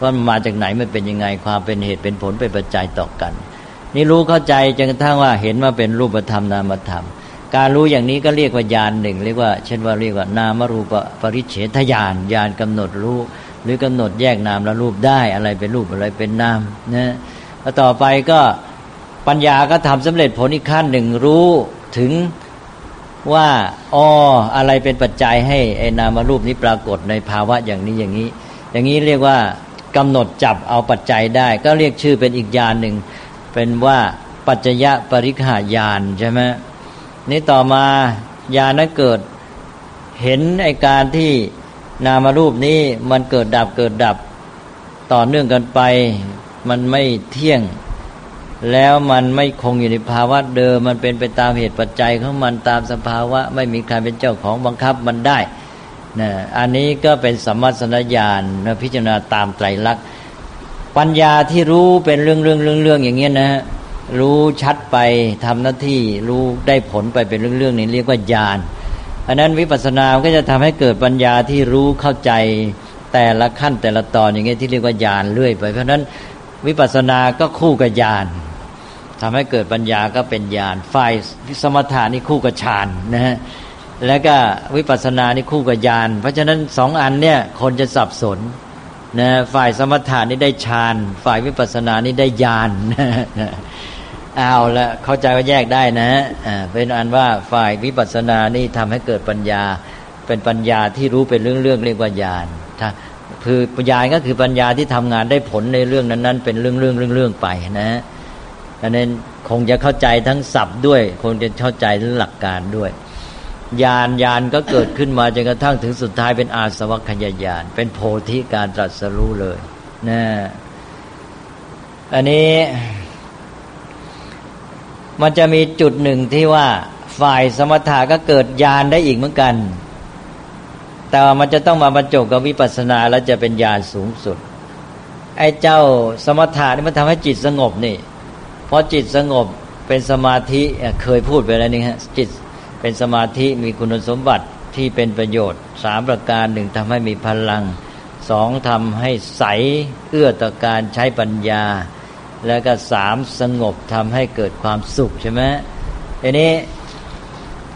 ว่ามันมาจากไหนมันเป็นยังไงความเป็นเหตุเป็นผลเป็นปัจจัยต่อกัน นี่รู้เข้าใจจนกระทั่งว่าเห็นว่าเป็นรูปธรรมนามธรรม การรู้อย่างนี้ก็เรียกว่าญาณหนึ่งเรียกว่า เช่นว่าเรียกว่านามรูปปริเฉทญาณญาณกำหนดรู้ หรือกำหนดแยกนามและรูปได้อะไรเป็นรูปอะไรเป็นนามนะแล้วต่อไปก็ปัญญาก็ทำสำเร็จผลอีกขั้นหนึ่งรู้ถึงว่าอ๋ออะไรเป็นปัจจัยให้ไอ้นามรูปนี้ปรากฏในภาวะอย่างนี้อย่างนี้ อย่างนี้เรียกว่ากำหนดจับเอาปัจจัยได้ ก็เรียกชื่อเป็นอีกญาณหนึ่งเป็นว่าปัจจยปริฆาญาณใช่ไหม นี้ต่อมาญาณเกิด เห็นไอการที่นามารูปนี้มันเกิดดับเกิดดับ ต่อเนื่องกันไป มันไม่เที่ยง แล้วมันไม่คงอยู่ในภาวะเดิม มันเป็นไปตามเหตุปัจจัยของมันตามสภาวะ ไม่มีใครเป็นเจ้าของบังคับมันได้นะอันนี้ก็เป็นสัมมาสนญาณนะพิจารณาตามไตรลักษณ์ปัญญาที่รู้เป็นเรื่องเรื่องเรื่องเรื่องอย่างเงี้ยนะฮะ รู้ชัดไปทำหน้าที่รู้ได้ผลไปเป็นเรื่องๆนี้เรียกว่าญาณอันนั้นวิปัสสนาก็จะทำให้เกิดปัญญาที่รู้เข้าใจแต่ละขั้นแต่ละตอนอย่างเงี้ยที่เรียกว่าญาณเรื่อยไป เพราะนั้นวิปัสสนาก็คู่กับญาณทำให้เกิดปัญญาก็เป็นญาณฝ่ายสมถานี่คู่กับฌานนะฮะแล้วก็วิปัสสนานี่คู่กับญาณเพราะฉะนั้นสองอันเนี่ยคนจะสับสนนะฝ่ายสมถานี่ได้ฌาน ฝ่ายวิปัสสนานี่ได้ญาณนะ เอาละเข้าใจว่าแยกได้นะอ่าเป็นอันว่าฝ่ายวิปัสสนานี่ทำให้เกิดปัญญา เป็นปัญญาที่รู้เป็นเรื่องๆเรียกว่าญาณถ้าคือปัญญาก็คือปัญญาที่ทำงานได้ผลในเรื่องนั้นๆ เป็นเรื่องๆเรื่องๆไปนะดังนั้นคงจะเข้าใจทั้งศัพท์ด้วยคงจะเข้าใจทั้งหลักการด้วยญาณญาณก็เกิดขึ้นมาจนกระทั่งถึงสุดท้ายเป็นอาสวัคยญาณเป็นโพธิการตรัสรู้เลยนะอันนี้ มันจะมีจุดหนึ่งที่ว่าฝ่ายสมถะก็เกิดญาณได้อีกเหมือนกัน แต่ว่ามันจะต้องมาบรรจบกับวิปัสสนาแล้วจะเป็นญาณสูงสุด ไอ้เจ้าสมถะนี่มันทำให้จิตสงบนี่พอจิตสงบเป็นสมาธิเคยพูดไปแล้วนี่ฮะจิตเป็นสมาธิมีคุณสมบัติที่เป็นประโยชน์สามประการหนึ่งทำให้มีพลังสองทำให้ใสเอื้อต่อการใช้ปัญญา แล้วก็สามสงบทำให้เกิดความสุขใช่ไหมทีนี้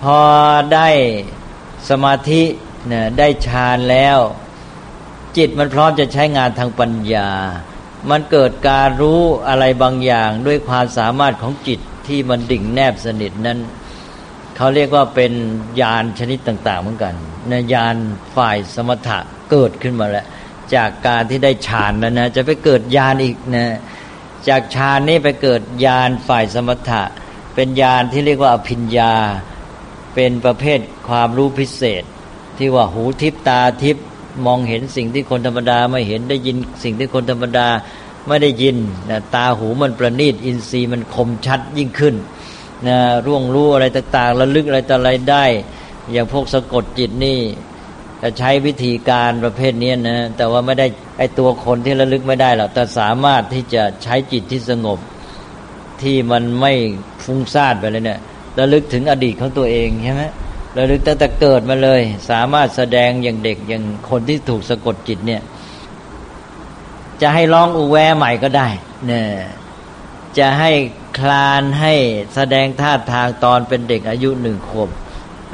พอได้สมาธิเนี่ยได้ฌานแล้ว จิตมันพร้อมจะใช้งานทางปัญญา มันเกิดการรู้อะไรบางอย่างด้วยความสามารถของจิตที่มันดิ่งแนบสนิทนั้นเขาเรียกว่าเป็นญาณชนิดต่าง ๆ เหมือนกันนะญาณฝ่ายสมถะเกิดขึ้นมาแล้ว จากการที่ได้ฌานแล้วนะ จะไปเกิดญาณอีกนะ จากฌานนี้ไปเกิดญาณฝ่ายสมถะ เป็นญาณที่เรียกว่าอภิญญา เป็นประเภทความรู้พิเศษ ที่ว่าหูทิพตาทิพมองเห็นสิ่งที่คนธรรมดาไม่เห็นได้ยินสิ่งที่คนธรรมดาไม่ได้ยินนะตาหูมันประณีตอินทรีย์มันคมชัดยิ่งขึ้นนะร่วงรู้อะไรต่างๆระลึกอะไรต่ออะไรได้ อย่างพวกสะกดจิตนี่ จะใช้วิธีการประเภทนี้นะแต่ว่าไม่ได้ไอตัวคนที่ระลึกไม่ได้หรอกแต่สามารถที่จะใช้จิตที่สงบ ที่มันไม่ฟุ้งซ่านไปเลยเนี่ยระลึกถึงอดีตของตัวเองใช่ไหมระลึกตั้งแต่เกิดมาเลย สามารถแสดงอย่างเด็กอย่างคนที่ถูกสะกดจิตเนี่ย จะให้ร้องอุแวใหม่ก็ได้เนี่ยจะให้คลานให้แสดงท่าทางตอนเป็นเด็กอายุหนึ่งขวบ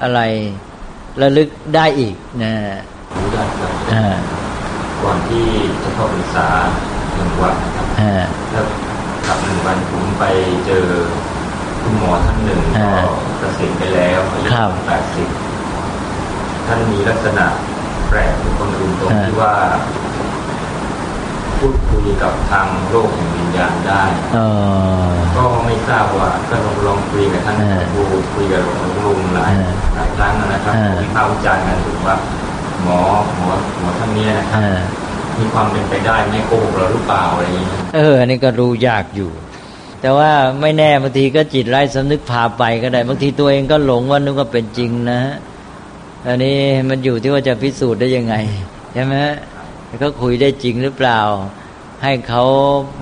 อะไร ระลึกได้อีกนะอนุญาตครับก่อนที่จะเข้าพรรษาหนึ่งวันนะครับแล้วกับหนึ่งวันผมไปเจอคุณหมอท่านหนึ่งก็เกษียณไปแล้วอายุแปดสิบท่านมีลักษณะแปลกเป็นคนอื่นตรงที่ว่า พูดคุยกับทางโลกแห่งวิญญาณได้ก็ไม่ทราบว่าก็ลองลองคุยกับท่านครูคุยกับหลวงลุงหลายหลายครั้งนะครับวิพากษ์วิจารณ์กันถึงว่าหมอหมอหมอท่านนี้นะครับมีความเป็นไปได้ไม่โกหกเราหรือเปล่าอะไรอย่างนี้เอออันนี้ก็รู้ยากอยู่ แต่ว่าไม่แน่บางทีก็จิตไร้สำนึกพาไปก็ได้บางทีตัวเองก็หลงว่านึกว่าเป็นจริงนะอันนี้มันอยู่ที่ว่าจะพิสูจน์ได้ยังไงใช่ไหม เขาคุยได้จริงหรือเปล่า ให้เขา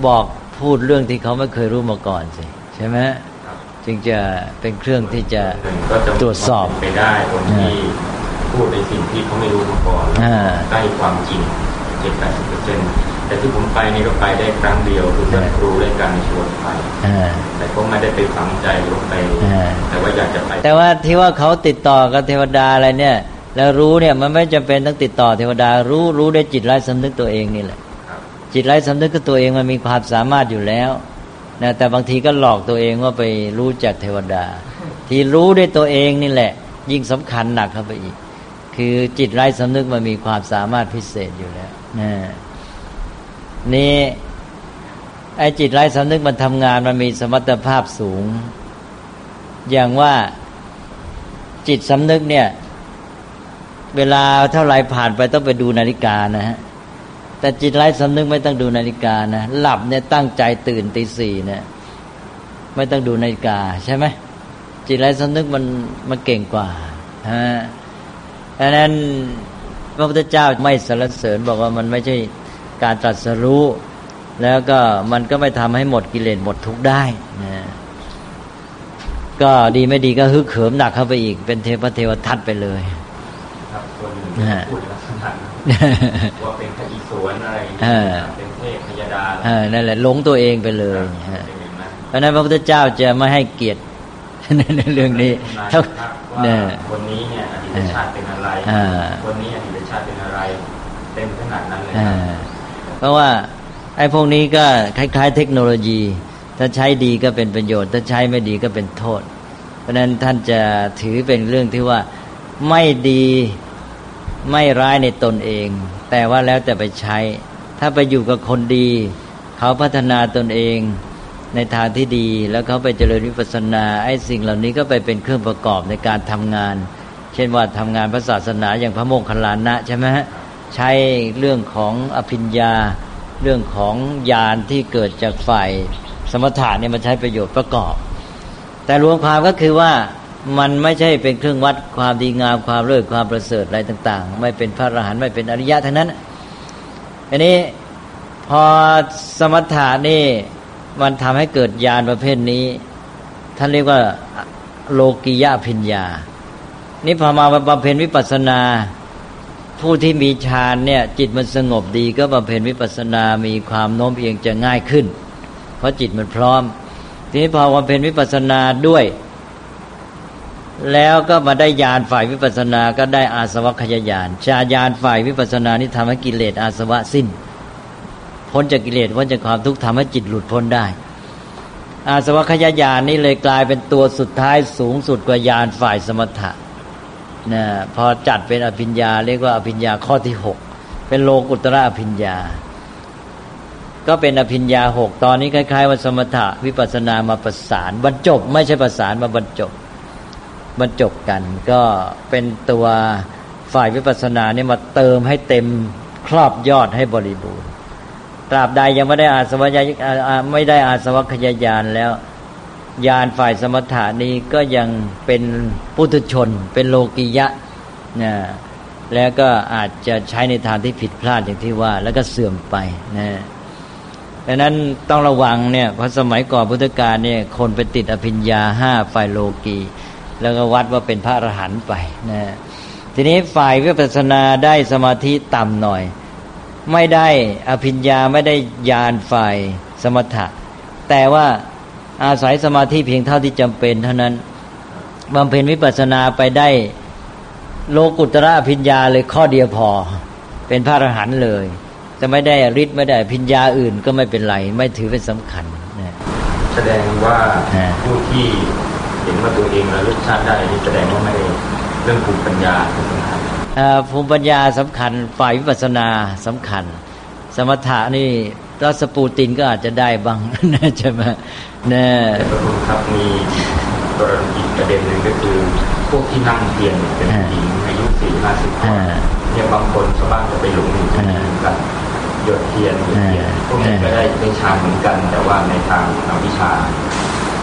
บอกพูดเรื่องที่เขาไม่เคยรู้มาก่อนสิใช่ไหมจึงจะเป็นเครื่องที่จะตรวจสอบไปได้คนที่พูดในสิ่งที่เขาไม่รู้มาก่อนใกล้ความจริงเจ็ดแปดสิบเปอร์เซ็นต์แต่ที่ผมไปนี่ก็ไปได้ครั้งเดียวคือจะครูได้การชวนไปแต่ก็ไม่ได้ไปฝังใจลงไปแต่ว่าอยากจะไป แต่ว่าที่ว่าเขาติดต่อกับเทวดาอะไรเนี่ย แล้วรู้เนี่ยมันไม่จำเป็นต้องติดต่อเทวดา รู้รู้ได้จิตไร้สำนึกตัวเองนี่แหละจิตไร้สำนึกกับตัวเองมันมีความสามารถอยู่แล้วนะแต่บางทีก็หลอกตัวเองว่าไปรู้จากเทวดา ที่รู้ด้วยตัวเองนี่แหละ ยิ่งสำคัญหนักเข้าไปอีก คือจิตไร้สำนึกมันมีความสามารถพิเศษอยู่แล้วนะนี่ไอ้จิตไร้สำนึกมันทำงานมันมีสมรรถภาพสูง อย่างว่าจิตสำนึกเนี่ย เวลาเท่าไรผ่านไปต้องไปดูนาฬิกานะฮะแต่จิตไร้สำนึกไม่ต้องดูนาฬิกานะหลับเนี่ยตั้งใจตื่นตีสี่เนี่ยไม่ต้องดูนาฬิกาใช่ไหมจิตไร้สำนึกมันมันเก่งกว่าฮะดังนั้นพระพุทธเจ้าไม่สรรเสริญบอกว่ามันไม่ใช่การตรัสรู้แล้วก็มันก็ไม่ทำให้หมดกิเลสหมดทุกได้นะก็ดีไม่ดีก็ฮึกเขิมหนักเข้าไปอีก เป็นเทพเทวทัตไปเลย พูดลักษณะว่าเป็นพระอิศวรอะไรเป็นเทพพยาดานั่นแหละหลงตัวเองไปเลยเพราะนั้นพระพุทธเจ้าจะไม่ให้เกียรติในเรื่องนี้ถ้าเนี่ยคนนี้เนี่ยอดีตชาติเป็นอะไรคนนี้อดีตชาติเป็นอะไรเต็มขนาดนั้นเลยเพราะว่าไอ้พวกนี้ก็คล้าย ๆ เทคโนโลยี ถ้าใช้ดีก็เป็นประโยชน์ ถ้าใช้ไม่ดีก็เป็นโทษ เพราะนั้นท่านจะถือเป็นเรื่องที่ว่าไม่ดี ไม่ร้ายในตนเอง แต่ว่าแล้วแต่ไปใช้ ถ้าไปอยู่กับคนดี เขาพัฒนาตนเองในทางที่ดีแล้วเขาไปเจริญวิปัสสนาไอ้สิ่งเหล่านี้ก็ไปเป็นเครื่องประกอบในการทำงาน เช่นว่าทำงานพระศาสนาอย่างพระโมคคัลลานะใช่ไหมฮะใช้เรื่องของอภิญญา เรื่องของญาณที่เกิดจากฝ่ายสมถะเนี่ยมาใช้ประโยชน์ประกอบ แต่รวมความก็คือว่า มันไม่ใช่เป็นเครื่องวัดความดีงามความเลิศความประเสริฐอะไรต่าง ๆ ไม่เป็นพระอรหันต์ไม่เป็นอริยะทั้งนั้น อันนี้พอสมถะนี่มันทำให้เกิดญาณประเภทนี้ ท่านเรียกว่าโลกิยะพิญญา นี่พอมาบำเพ็ญวิปัสนา ผู้ที่มีฌานเนี่ยจิตมันสงบดีก็บำเพ็ญวิปัสนา มีความโน้มเอียงจะง่ายขึ้น เพราะจิตมันพร้อม ทีนี้พอบำเพ็ญวิปัสนาด้วย แล้วก็มาได้ญาณฝ่ายวิปัสสนาก็ได้อาสวะขยายานชาญาณฝ่ายวิปัสสนานี่ทำให้กิเลสอาสวะสิ้น พ้นจากกิเลสพ้นจากความทุกข์ทำให้จิตหลุดพ้นได้ อาสวัคยายานนี้เลยกลายเป็นตัวสุดท้ายสูงสุดกว่ายานฝ่ายสมถะนะพอจัดเป็นอภิญญา เรียกว่าอภิญญาข้อที่หกเป็นโลกุตระอภิญญา ก็เป็นอภิญญาหกตอนนี้คล้ายๆว่าสมถะวิปัสนามาประสานบรรจบ ไม่ใช่ประสานมาบรรจบ บรรจบกัน ก็เป็นตัวฝ่ายวิปัสสนาเนี่ยมาเติมให้เต็มครอบยอดให้บริบูรณ์ตราบใดยังไม่ได้อาสวะยาไม่ได้อาสวัคยายานแล้วยานฝ่ายสมถานี้ก็ยังเป็นปุถุชน เป็นโลกิยะนะแล้วก็อาจจะใช้ในทางที่ผิดพลาดอย่างที่ว่า แล้วก็เสื่อมไปนะดังนั้นต้องระวังเนี่ยเพราะสมัยก่อนพุทธกาลเนี่ยคนไปติดอภิญญาห้าฝ่ายโลกี แล้วก็วัดว่าเป็นพระอรหันต์ไปนะทีนี้ฝ่ายวิปัสสนาได้สมาธิต่ำหน่อย ไม่ได้อภิญญาไม่ได้ญาณฝ่ายสมถะ แต่ว่าอาศัยสมาธิเพียงเท่าที่จำเป็น เท่านั้นบำเพ็ญวิปัสสนาไปได้โลกุตระอภิญญาเลยข้อเดียวพอ เป็นพระอรหันต์เลยจะไม่ได้ฤทธิ์ไม่ได้พิญญาอื่นก็ไม่เป็นไร ไม่ถือเป็นสำคัญนะแสดงว่าผู้ที่เห็นว่าตัวเองระลึกชาติได้นี่แสดงว่าไม่เรื่องภูมิปัญญาสำคัญภูมิปัญญาสำคัญฝ่ายวิปัสนาสำคัญ สมถะนี่รัสปูตินก็อาจจะได้บ้างนะใช่ไหมแน่พระคุณครับมีกรณีประเด็นหนึ่งก็คือพวกที่นั่งเตียงเป็นหญิงอายุสี่ห้าสิบเนี่ยบางคนชาวบ้านจะไปหลงอยู่ที่นี่กันหยดเทียนหยดเทียนพวกนี้ก็ได้ได้ฌานเหมือนกัน แต่ว่าในทางทางวิชา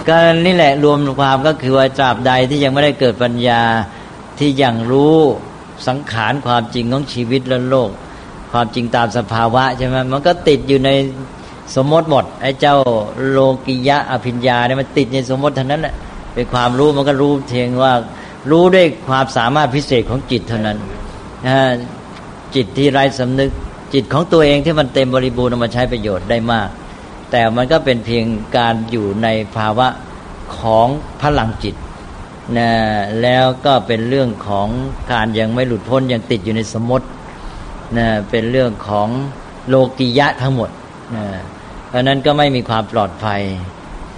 ก็นี่แหละรวมความก็คือว่าตราบใดที่ยังไม่ได้เกิดปัญญาที่ยังรู้สังขารความจริงของชีวิตและโลก ความจริงตามสภาวะใช่ไหมมันก็ติดอยู่ในสมมติหมดไอ้เจ้าโลกิยะอภิญญาเนี่ยมันติดในสมมติเท่านั้นแหละเป็นความรู้มันก็รู้เพียงว่ารู้ด้วยความสามารถพิเศษของจิตเท่านั้นจิตที่ไร้สำนึกจิตของตัวเองที่มันเต็มบริบูรณ์มาใช้ประโยชน์ได้มาก แต่มันก็เป็นเพียงการอยู่ในภาวะของพลังจิตนะแล้วก็เป็นเรื่องของการยังไม่หลุดพ้นยังติดอยู่ในสมมตินะเป็นเรื่องของโลกิยะทั้งหมดนะเพราะนั้นก็ไม่มีความปลอดภัย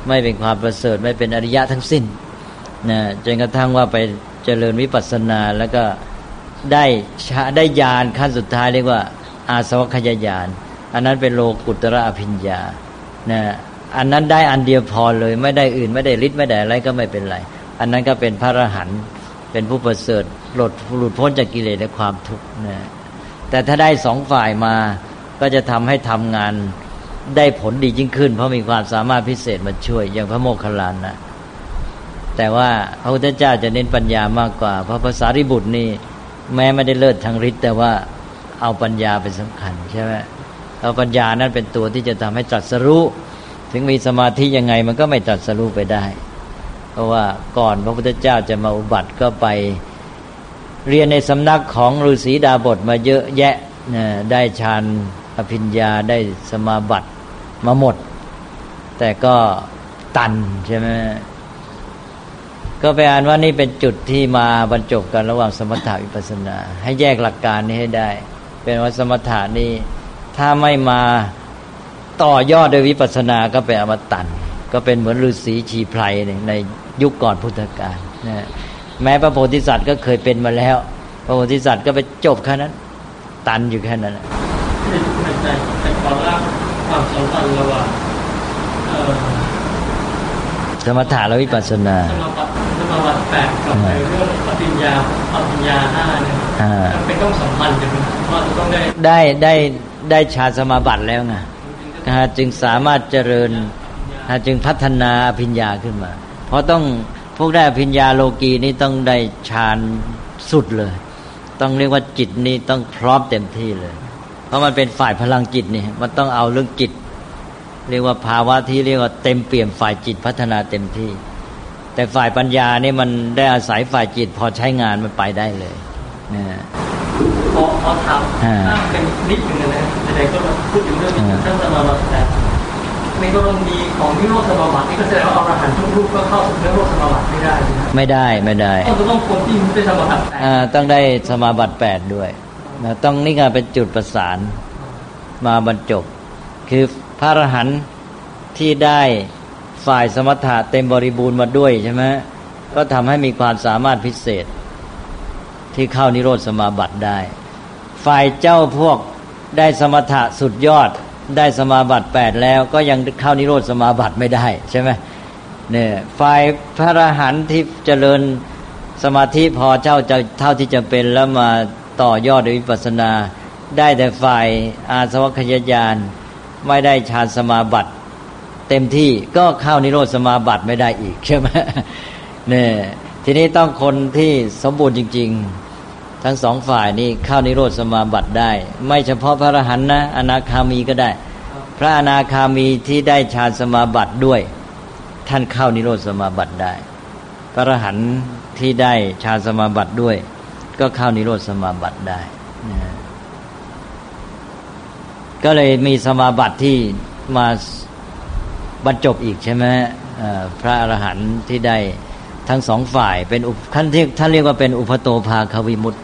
ไม่เป็นความประเสริฐไม่เป็นอริยะทั้งสิ้นนะจนกระทั่งว่าไปเจริญวิปัสสนาแล้วก็ได้ได้ญาณขั้นสุดท้ายเรียกว่า อาสวัคยญาณอันนั้นเป็นโลกุตระอภิญญา นะอันนั้นได้อันเดียวพอเลยไม่ได้อื่นไม่ได้ฤทธิ์ไม่ได้อะไรก็ไม่เป็นไร อันนั้นก็เป็นพระอรหันต์เป็นผู้ประเสริฐหลุดหลุดพ้นจากกิเลสและความทุกข์นะแต่ถ้าได้สองฝ่ายมาก็จะทำให้ทำงานได้ผลดียิ่งขึ้น เพราะมีความสามารถพิเศษมาช่วยอย่างพระโมคคัลลานนะแต่ว่าพระพุทธเจ้าจะเน้นปัญญามากกว่า เพราะภาษาริบุตรนี่แม้ไม่ได้เลิศทางฤทธิ์แต่ว่าเอาปัญญาเป็นสำคัญใช่ไหม เอาปัญญานั้นเป็นตัวที่จะทำให้ตรัสรู้ ถึงมีสมาธิยังไงมันก็ไม่ตรัสรู้ไปได้ เพราะว่าก่อนพระพุทธเจ้าจะมาอุบัติก็ไปเรียนในสำนักของฤาษีดาบทมาเยอะแยะนะได้ฌานอภิญญาได้สมาบัติมาหมด แต่ก็ตันใช่ไหมก็ไปอ่านว่านี่เป็นจุดที่มาบรรจบกันระหว่างสมถะวิปัสนา ให้แยกหลักการนี้ให้ได้ เป็นว่าสมถะนี่ ถ้าไม่มาต่อยอดโดยวิปัสนาก็เป็นอมตันก็เป็นเหมือนฤาษีชีไพรในยุคก่อนพุทธกาลนะแม้พระโพธิสัตว์ก็เคยเป็นมาแล้ว พระโพธิสัตว์ก็ไปจบแค่นั้น ตันอยู่แค่นั้นแต่ขอละความสัมพันธ์ระหว่างสมถะและวิปัสสนาสมบัติแปดกับเรื่องปฏิญญาปฏิญญาห้าเนี่ยเป็นต้องสัมพันธ์กันว่าต้องได้ได้ได้ ได้ชาสมาบัติแล้วไงจึงสามารถเจริญจึงพัฒนาพิญญาขึ้นมา เพราะต้องพวกได้พิญญาโลกีนี้ต้องได้ฌานสุดเลย ต้องเรียกว่าจิตนี้ต้องพร้อมเต็มที่เลย เพราะมันเป็นฝ่ายพลังจิตนี่มันต้องเอาเรื่องจิต เรียกว่าภาวะที่เรียกว่าเต็มเปี่ยมฝ่ายจิตพัฒนาเต็มที่ แต่ฝ่ายปัญญานี่มันได้อาศัยฝ่ายจิตพอใช้งานมันไปได้เลยนะ พอพอทำเป็นนิดหนึ่งนะแต่ก็พูดถึงเรื่องท่านสมาบัติในกรณีของนิโรธสมาบัตินี่ก็แสดงว่าอรหันต์ทุกรูปก็เข้าถึงนิโรธสมาบัติไม่ได้ ไม่ได้ไม่ได้ต้องคนที่ได้สมาบัติอ่าต้องได้สมาบัติแปดด้วยนะต้องนี่ก็เป็นจุดประสานมาบรรจบ คือพระอรหันต์ที่ได้ฝ่ายสมถะเต็มบริบูรณ์มาด้วยใช่ไหมก็ทำให้มีความสามารถพิเศษ ที่เข้านิโรธสมาบัติได้ ฝ่ายเจ้าพวกได้สมถะสุดยอดได้สมาบัติแปดแล้วก็ยังเข้านิโรธสมาบัติไม่ได้ใช่ไหมเนี่ยฝ่ายพระอรหันต์ที่เจริญสมาธิพอเจ้าจะเท่าที่จะเป็นแล้วมาต่อยอดด้วยวิปัสนา ได้แต่ฝ่ายอาสวัคยญาณไม่ได้ฌานสมาบัติเต็มที่ก็เข้านิโรธสมาบัติไม่ได้อีกใช่ไหมเนี่ยทีนี้ต้องคนที่สมบูรณ์จริง ๆ ทั้งสองฝ่ายนี่เข้านิโรธสมาบัติได้ ไม่เฉพาะพระอรหันต์นะอนาคามีก็ได้ พระอนาคามีที่ได้ฌานสมาบัติด้วย ท่านเข้านิโรธสมาบัติได้ พระอรหันต์ที่ได้ฌานสมาบัติด้วย ก็เข้านิโรธสมาบัติได้นะก็เลยมีสมาบัติที่มาบรรจบอีกใช่ไหมพระอรหันต์ที่ได้ทั้งสองฝ่ายเป็นท่านที่ท่านเรียกว่าเป็นอุปโตภาควิมุตติ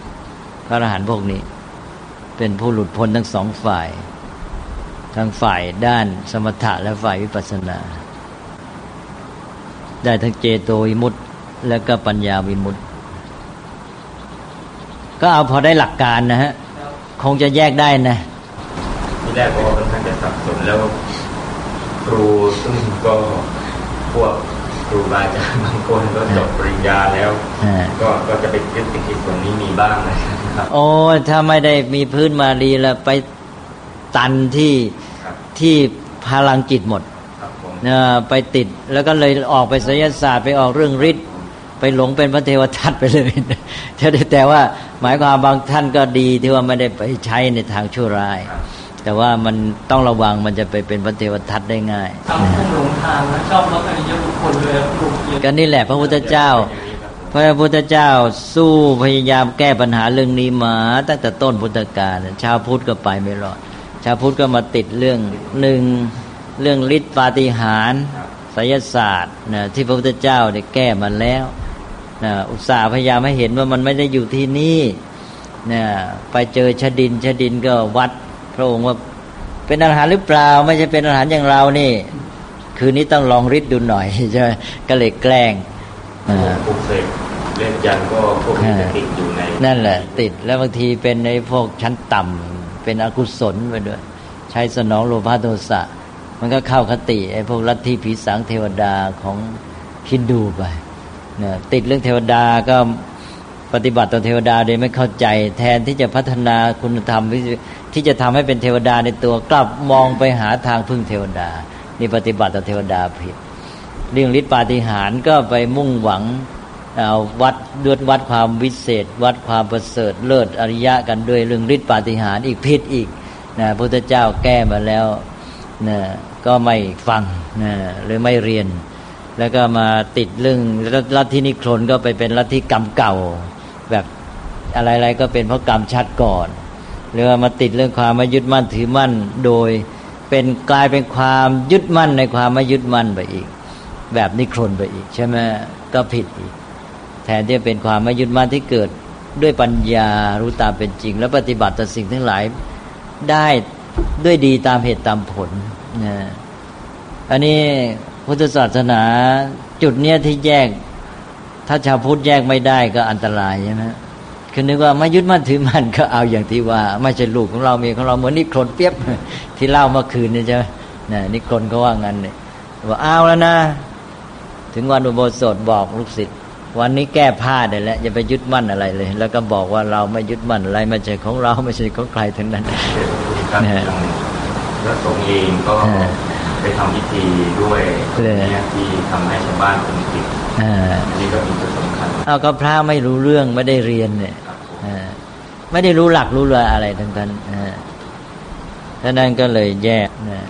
พระอรหันต์พวกนี้ เป็นผู้หลุดพ้นทั้งสองฝ่าย ทั้งฝ่ายด้านสมถะและฝ่ายวิปัสสนา ได้ทั้งเจโตวิมุตติ และก็ปัญญาวิมุตติ ก็เอาพอได้หลักการนะฮะ คงจะแยกได้นะที่แรกก็ค่อนข้างจะสับสนแล้วครูซึ่งก็พวก ครูบาอาจารย์บางคนก็จบปริญญาแล้วก็ก็จะไปยึดติดที่ส่วนนี้มีบ้างนะครับโอ้ถ้าไม่ได้มีพื้นมาดีแล้วไปตันที่ที่พลังจิตหมดไปติดแล้วก็เลยออกไปศิลศาสตร์ไปออกเรื่องฤทธิ์ไปหลงเป็นพระเทวทัตไปเลยแต่ว่าหมายความบางท่านก็ดีที่ว่าไม่ได้ไปใช้ในทางชั่วร้าย แต่ว่ามันต้องระวังมันจะไปเป็นพระเทวทัตได้ง่ายทำหลงทางชอบรถอริยบุคคลเลยก็นี่แหละพระพุทธเจ้า พระพุทธเจ้าสู้พยายามแก้ปัญหาเรื่องนี้มาตั้งแต่ต้นพุทธกาลชาวพุทธก็ไปไม่รอด ชาวพุทธก็มาติดเรื่องหนึ่งเรื่องฤทธิปาฏิหาริย์ไสยศาสตร์นะที่พระพุทธเจ้าได้แก้มาแล้วนะอุตส่าห์พยายามให้เห็นว่ามันไม่ได้อยู่ที่นี่นะไปเจอชดินชดินก็วัด พระองค์ว่าเป็นอาหารหรือเปล่า ไม่ใช่เป็นอาหารอย่างเรานี่ คืนนี้ต้องลองริดดูหน่อยใช่ไหมก็เลยแกล้งปลุกเสกเล่นยันก็พวกติดอยู่ในนั่นแหละ ติดแล้วบางทีเป็นในพวกชั้นต่ำเป็นอกุศลไปด้วย ใช้สนองโลภะโทสะมันก็เข้าคติไอ้พวกลัทธิผีสางเทวดาของคินดูไปเนี่ยติดเรื่องเทวดาก็ปฏิบัติต่อเทวดาโดยไม่เข้าใจ แทนที่จะพัฒนาคุณธรรม ที่จะทำให้เป็นเทวดาในตัวกลับมองไปหาทางพึ่งเทวดา นี่ปฏิบัติต่อเทวดาผิดเรื่องฤทธิปาฏิหาริย์ก็ไปมุ่งหวังเอาวัดดวดวัดความวิเศษ วัดความประเสริฐเลิศอริยะกันด้วยเรื่องฤทธิปาฏิหาริย์อีกผิดอีกนะพระพุทธเจ้าแก้มาแล้วนะก็ไม่ฟังนะหรือไม่เรียน แล้วก็มาติดเรื่องลัทธินิครนก็ไปเป็นลัทธิกรรมเก่า แบบอะไรๆก็เป็นเพราะกรรมชัดก่อน หรือว่ามาติดเรื่องความไม่ยึดมั่นถือมั่น โดยเป็นกลายเป็นความยึดมั่นในความไม่ยึดมั่นไปอีก แบบนิครนไปอีก ใช่ไหมก็ผิดอีก แทนที่จะเป็นความไม่ยึดมั่นที่เกิดด้วยปัญญารู้ตามเป็นจริง แล้วปฏิบัติต่อสิ่งทั้งหลายได้ด้วยดีตามเหตุตามผลนะอันนี้พุทธศาสนาจุดเนี้ยที่แยก ถ้าชาวพุทธแยกไม่ได้ก็อันตรายใช่ไหม คือนึกว่าไม่ยึดมั่นถือมั่นก็เอาอย่างที่ว่า ไม่ใช่ลูกของเราเมียของเราเหมือนนิครนเปียบที่เล่าเมื่อคืนนี่ใช่ไหมนี่นิครนก็ว่างั้นเนี่ยว่าเอาแล้วนะ ถึงวันอุโบสถบอกลูกศิษย์วันนี้แก้ผ้าได้แล้วอย่าไปยึดมั่นอะไรเลย แล้วก็บอกว่าเราไม่ยึดมั่นอะไรไม่ใช่ของเราไม่ใช่ของใครทั้งนั้นนะพระสงฆ์เองก็ไปทำพิธีด้วยที่ทำให้ชาวบ้านเป็นติดอันนี้ก็มีจุดสำคัญเอาก็พระไม่รู้เรื่องไม่ได้เรียนเนี่ย ไม่ได้รู้หลักรู้เลยอะไรทั้งนั้นท่านั้นก็เลยแยกนะ